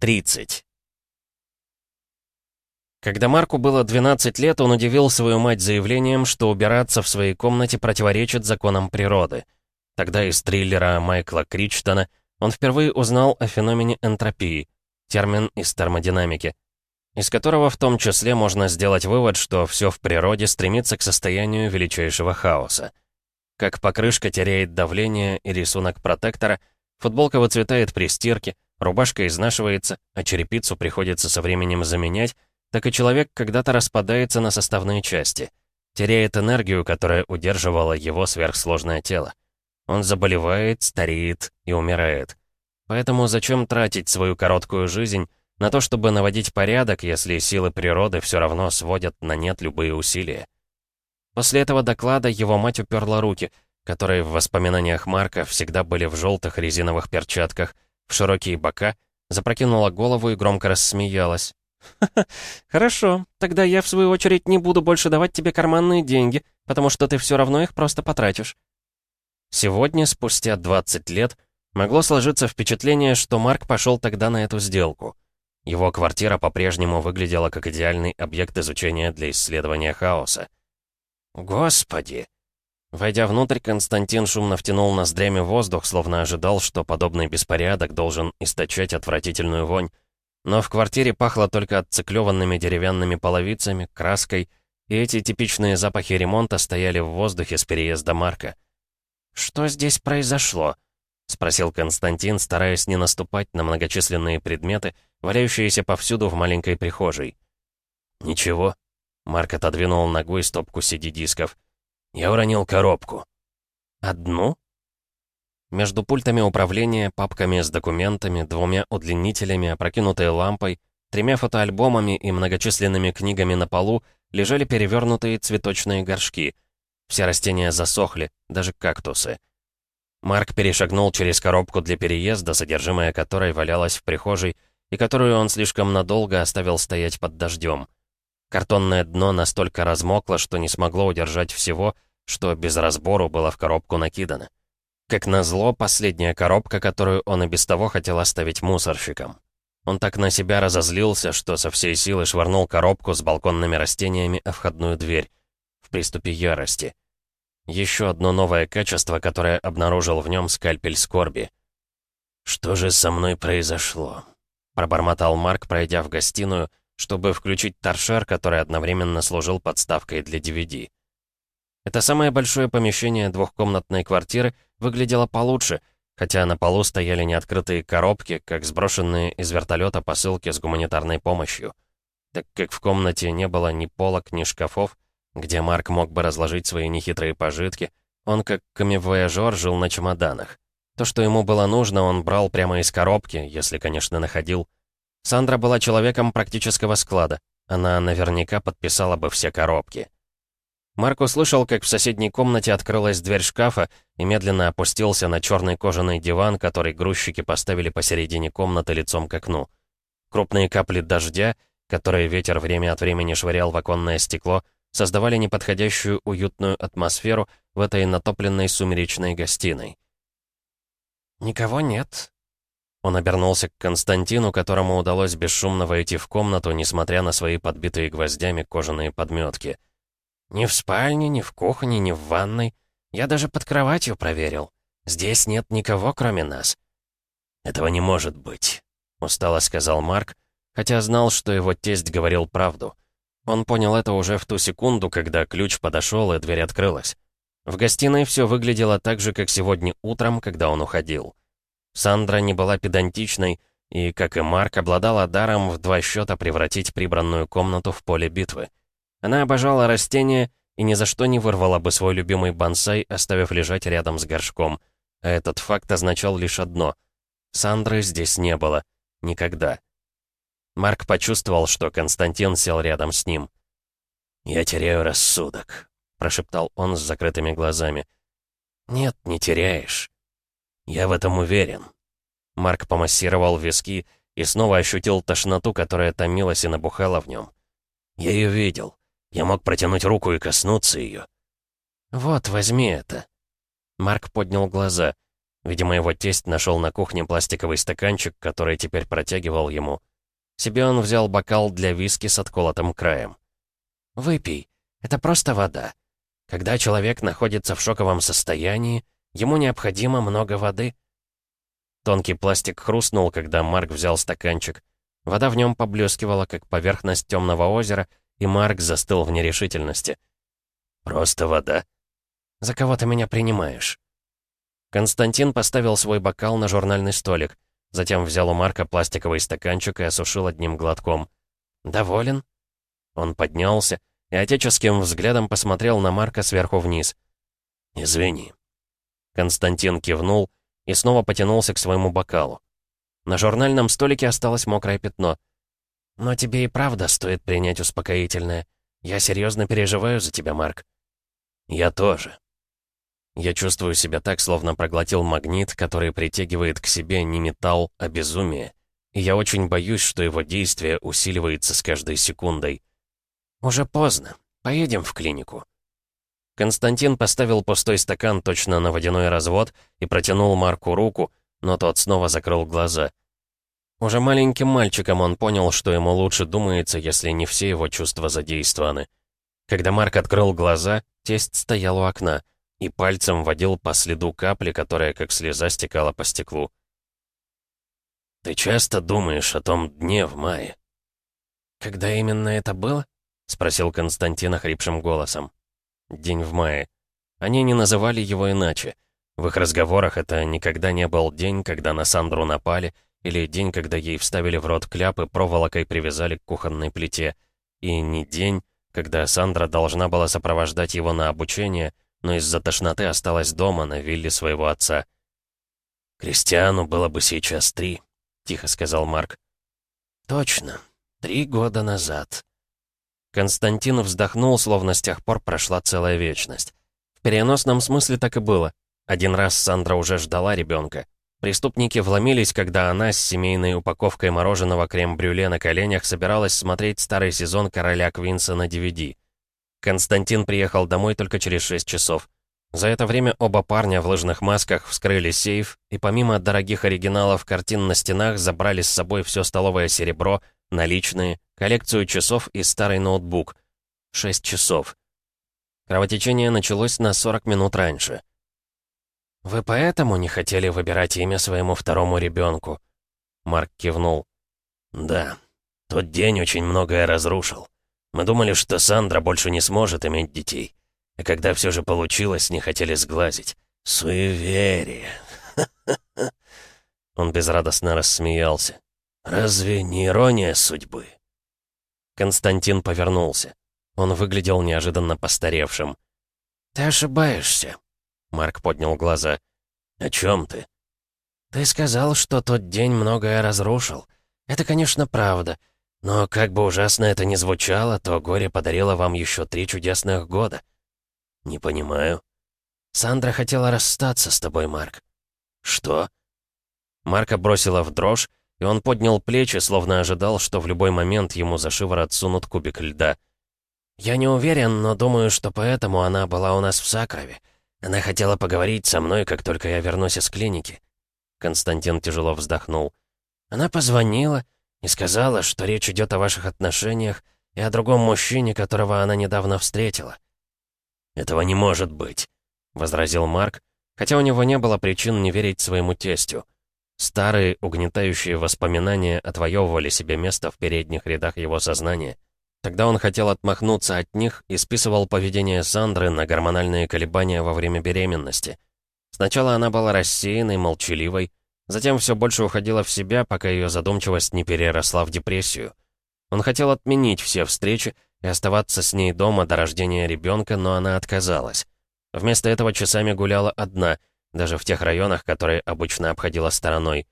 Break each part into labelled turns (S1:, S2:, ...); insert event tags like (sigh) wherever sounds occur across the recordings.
S1: 30. Когда Марку было 12 лет, он удивил свою мать заявлением, что убираться в своей комнате противоречит законам природы. Тогда из триллера Майкла Кричтона он впервые узнал о феномене энтропии, термин из термодинамики, из которого в том числе можно сделать вывод, что все в природе стремится к состоянию величайшего хаоса. Как покрышка теряет давление и рисунок протектора, футболка выцветает при стирке, Рубашка изнашивается, а черепицу приходится со временем заменять, так и человек когда-то распадается на составные части, теряет энергию, которая удерживала его сверхсложное тело. Он заболевает, стареет и умирает. Поэтому зачем тратить свою короткую жизнь на то, чтобы наводить порядок, если силы природы все равно сводят на нет любые усилия? После этого доклада его мать уперла руки, которые в воспоминаниях Марка всегда были в желтых резиновых перчатках, в широкие бока, запрокинула голову и громко рассмеялась. «Ха-ха, (laughs) хорошо, тогда я, в свою очередь, не буду больше давать тебе карманные деньги, потому что ты все равно их просто потратишь». Сегодня, спустя 20 лет, могло сложиться впечатление, что Марк пошел тогда на эту сделку. Его квартира по-прежнему выглядела как идеальный объект изучения для исследования хаоса. «Господи!» Войдя внутрь, Константин шумно втянул ноздрями воздух, словно ожидал, что подобный беспорядок должен источать отвратительную вонь. Но в квартире пахло только отциклёванными деревянными половицами, краской, и эти типичные запахи ремонта стояли в воздухе с переезда Марка. «Что здесь произошло?» — спросил Константин, стараясь не наступать на многочисленные предметы, валяющиеся повсюду в маленькой прихожей. «Ничего». Марк отодвинул ногой стопку CD-дисков. Я уронил коробку. Одну? Между пультами управления, папками с документами, двумя удлинителями, опрокинутой лампой, тремя фотоальбомами и многочисленными книгами на полу лежали перевернутые цветочные горшки. Все растения засохли, даже кактусы. Марк перешагнул через коробку для переезда, содержимое которой валялось в прихожей, и которую он слишком надолго оставил стоять под дождем. Картонное дно настолько размокло, что не смогло удержать всего, что без разбору было в коробку накидано. Как назло, последняя коробка, которую он и без того хотел оставить мусорщикам. Он так на себя разозлился, что со всей силы швырнул коробку с балконными растениями о входную дверь. В приступе ярости. Еще одно новое качество, которое обнаружил в нем скальпель скорби. «Что же со мной произошло?» Пробормотал Марк, пройдя в гостиную, чтобы включить торшер, который одновременно служил подставкой для DVD. Это самое большое помещение двухкомнатной квартиры выглядело получше, хотя на полу стояли неоткрытые коробки, как сброшенные из вертолета посылки с гуманитарной помощью. Так как в комнате не было ни полок, ни шкафов, где Марк мог бы разложить свои нехитрые пожитки, он как камевояжер жил на чемоданах. То, что ему было нужно, он брал прямо из коробки, если, конечно, находил. Сандра была человеком практического склада. Она наверняка подписала бы все коробки. Марк услышал, как в соседней комнате открылась дверь шкафа и медленно опустился на черный кожаный диван, который грузчики поставили посередине комнаты лицом к окну. Крупные капли дождя, которые ветер время от времени швырял в оконное стекло, создавали неподходящую уютную атмосферу в этой натопленной сумеречной гостиной. «Никого нет», он обернулся к Константину, которому удалось бесшумно войти в комнату, несмотря на свои подбитые гвоздями кожаные подметки. «Ни в спальне, ни в кухне, ни в ванной. Я даже под кроватью проверил. Здесь нет никого, кроме нас». «Этого не может быть», — устало сказал Марк, хотя знал, что его тесть говорил правду. Он понял это уже в ту секунду, когда ключ подошел и дверь открылась. В гостиной все выглядело так же, как сегодня утром, когда он уходил. Сандра не была педантичной и, как и Марк, обладала даром в два счета превратить прибранную комнату в поле битвы. Она обожала растения и ни за что не вырвала бы свой любимый бонсай, оставив лежать рядом с горшком. А этот факт означал лишь одно — Сандры здесь не было. Никогда. Марк почувствовал, что Константин сел рядом с ним. «Я теряю рассудок», — прошептал он с закрытыми глазами. «Нет, не теряешь. «Я в этом уверен». Марк помассировал виски и снова ощутил тошноту, которая томилась и набухала в нем. «Я ее видел. Я мог протянуть руку и коснуться ее». «Вот, возьми это». Марк поднял глаза. Видимо, его тесть нашел на кухне пластиковый стаканчик, который теперь протягивал ему. Себе он взял бокал для виски с отколотым краем. «Выпей. Это просто вода. Когда человек находится в шоковом состоянии, ему необходимо много воды». Тонкий пластик хрустнул, когда Марк взял стаканчик. Вода в нем поблескивала, как поверхность темного озера, и Марк застыл в нерешительности. «Просто вода?» «За кого ты меня принимаешь?» Константин поставил свой бокал на журнальный столик. Затем взял у Марка пластиковый стаканчик и осушил одним глотком. «Доволен?» Он поднялся и отеческим взглядом посмотрел на Марка сверху вниз. «Извини». Константин кивнул и снова потянулся к своему бокалу. На журнальном столике осталось мокрое пятно. «Но тебе и правда стоит принять успокоительное. Я серьезно переживаю за тебя, Марк». «Я тоже», я чувствую себя так, словно проглотил магнит, который притягивает к себе не металл, а безумие. И я очень боюсь, что его действие усиливается с каждой секундой. «Уже поздно. Поедем в клинику». Константин поставил пустой стакан точно на водяной развод и протянул Марку руку, но тот снова закрыл глаза. Уже маленьким мальчиком он понял, что ему лучше думается, если не все его чувства задействованы. Когда Марк открыл глаза, тесть стоял у окна — и пальцем водил по следу капли, которая как слеза стекала по стеклу. «Ты часто думаешь о том дне в мае?» «Когда именно это было?» — спросил Константин охрипшим голосом. «День в мае. Они не называли его иначе. В их разговорах это никогда не был день, когда на Сандру напали, или день, когда ей вставили в рот кляп и проволокой привязали к кухонной плите, и не день, когда Сандра должна была сопровождать его на обучение, но из-за тошноты осталась дома на вилле своего отца. «Кристиану было бы сейчас три», — тихо сказал Марк. «Точно. Три года назад». Константин вздохнул, словно с тех пор прошла целая вечность. В переносном смысле так и было. Один раз Сандра уже ждала ребенка. Преступники вломились, когда она с семейной упаковкой мороженого крем-брюле на коленях собиралась смотреть старый сезон «Короля Квинса» на DVD. Константин приехал домой только через 6 часов. За это время оба парня в лыжных масках вскрыли сейф и помимо дорогих оригиналов картин на стенах забрали с собой все столовое серебро, наличные, коллекцию часов и старый ноутбук. 6 часов. Кровотечение началось на 40 минут раньше. «Вы поэтому не хотели выбирать имя своему второму ребенку?» Марк кивнул. «Да, тот день очень многое разрушил. Мы думали, что Сандра больше не сможет иметь детей. А когда все же получилось, не хотели сглазить. Суеверие. (laughs) Он безрадостно рассмеялся. «Разве не ирония судьбы?» Константин повернулся. Он выглядел неожиданно постаревшим. «Ты ошибаешься», — Марк поднял глаза. «О чем ты?» «Ты сказал, что тот день многое разрушил. Это, конечно, правда. Но как бы ужасно это ни звучало, то горе подарило вам еще три чудесных года. Не понимаю. Сандра хотела расстаться с тобой, Марк. Что? Марка бросила в дрожь, и он поднял плечи, словно ожидал, что в любой момент ему за шиворот сунут кубик льда. «Я не уверен, но думаю, что поэтому она была у нас в Сакрове. Она хотела поговорить со мной, как только я вернусь из клиники». Константин тяжело вздохнул. «Она позвонила, и сказала, что речь идет о ваших отношениях и о другом мужчине, которого она недавно встретила». «Этого не может быть», — возразил Марк, хотя у него не было причин не верить своему тестю. Старые, угнетающие воспоминания отвоевывали себе место в передних рядах его сознания. Тогда он хотел отмахнуться от них и списывал поведение Сандры на гормональные колебания во время беременности. Сначала она была рассеянной, молчаливой, Затем все больше уходила в себя, пока ее задумчивость не переросла в депрессию. Он хотел отменить все встречи и оставаться с ней дома до рождения ребенка, но она отказалась. Вместо этого часами гуляла одна, даже в тех районах, которые обычно обходила стороной.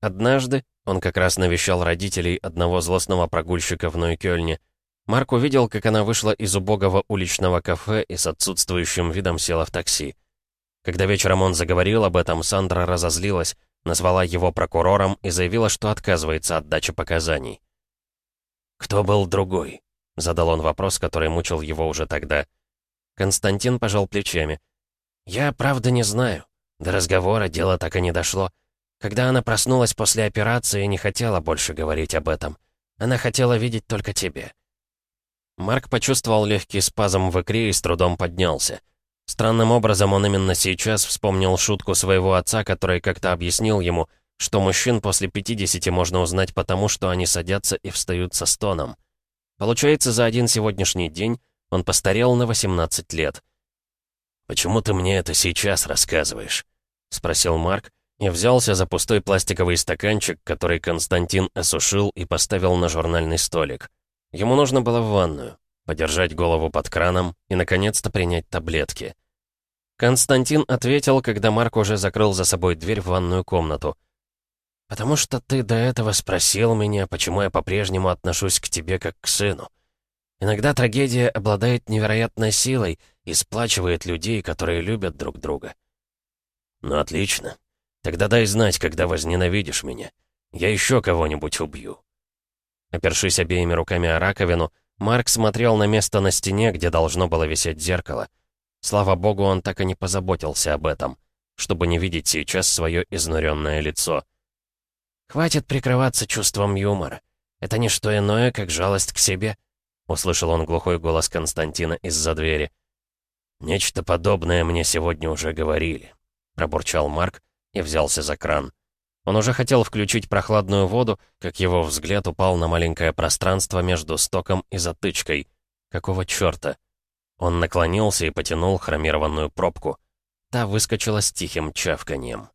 S1: Однажды он как раз навещал родителей одного злостного прогульщика в Нойкёльне. Марк увидел, как она вышла из убогого уличного кафе и с отсутствующим видом села в такси. Когда вечером он заговорил об этом, Сандра разозлилась, назвала его прокурором и заявила, что отказывается от дачи показаний. «Кто был другой?» — задал он вопрос, который мучил его уже тогда. Константин пожал плечами. «Я правда не знаю. До разговора дело так и не дошло. Когда она проснулась после операции, не хотела больше говорить об этом. Она хотела видеть только тебе. Марк почувствовал легкий спазм в икре и с трудом поднялся. Странным образом он именно сейчас вспомнил шутку своего отца, который как-то объяснил ему, что мужчин после 50 можно узнать потому, что они садятся и встают со стоном. Получается, за один сегодняшний день он постарел на 18 лет.
S2: «Почему ты мне это сейчас рассказываешь?» — спросил Марк,
S1: и взялся за пустой пластиковый стаканчик, который Константин осушил и поставил на журнальный столик. Ему нужно было в ванную, подержать голову под краном и, наконец-то, принять таблетки. Константин ответил, когда Марк уже закрыл за собой дверь в ванную комнату. «Потому что ты до этого спросил меня, почему я по-прежнему отношусь к тебе как к сыну. Иногда трагедия обладает невероятной силой и сплачивает людей, которые любят друг друга».
S2: «Ну, отлично. Тогда дай знать, когда возненавидишь меня. Я еще кого-нибудь убью».
S1: Опершись обеими руками о раковину, Марк смотрел на место на стене, где должно было висеть зеркало. Слава богу, он так и не позаботился об этом, чтобы не видеть сейчас свое изнуренное лицо. «Хватит прикрываться чувством юмора. Это не что иное, как жалость к себе», — услышал он глухой голос Константина из-за двери.
S2: «Нечто подобное мне сегодня уже говорили», — пробурчал Марк, и взялся за кран.
S1: Он уже хотел включить прохладную воду, как его взгляд упал на маленькое пространство между стоком и затычкой. Какого чёрта? Он наклонился и потянул хромированную пробку. Та выскочила с тихим чавканьем.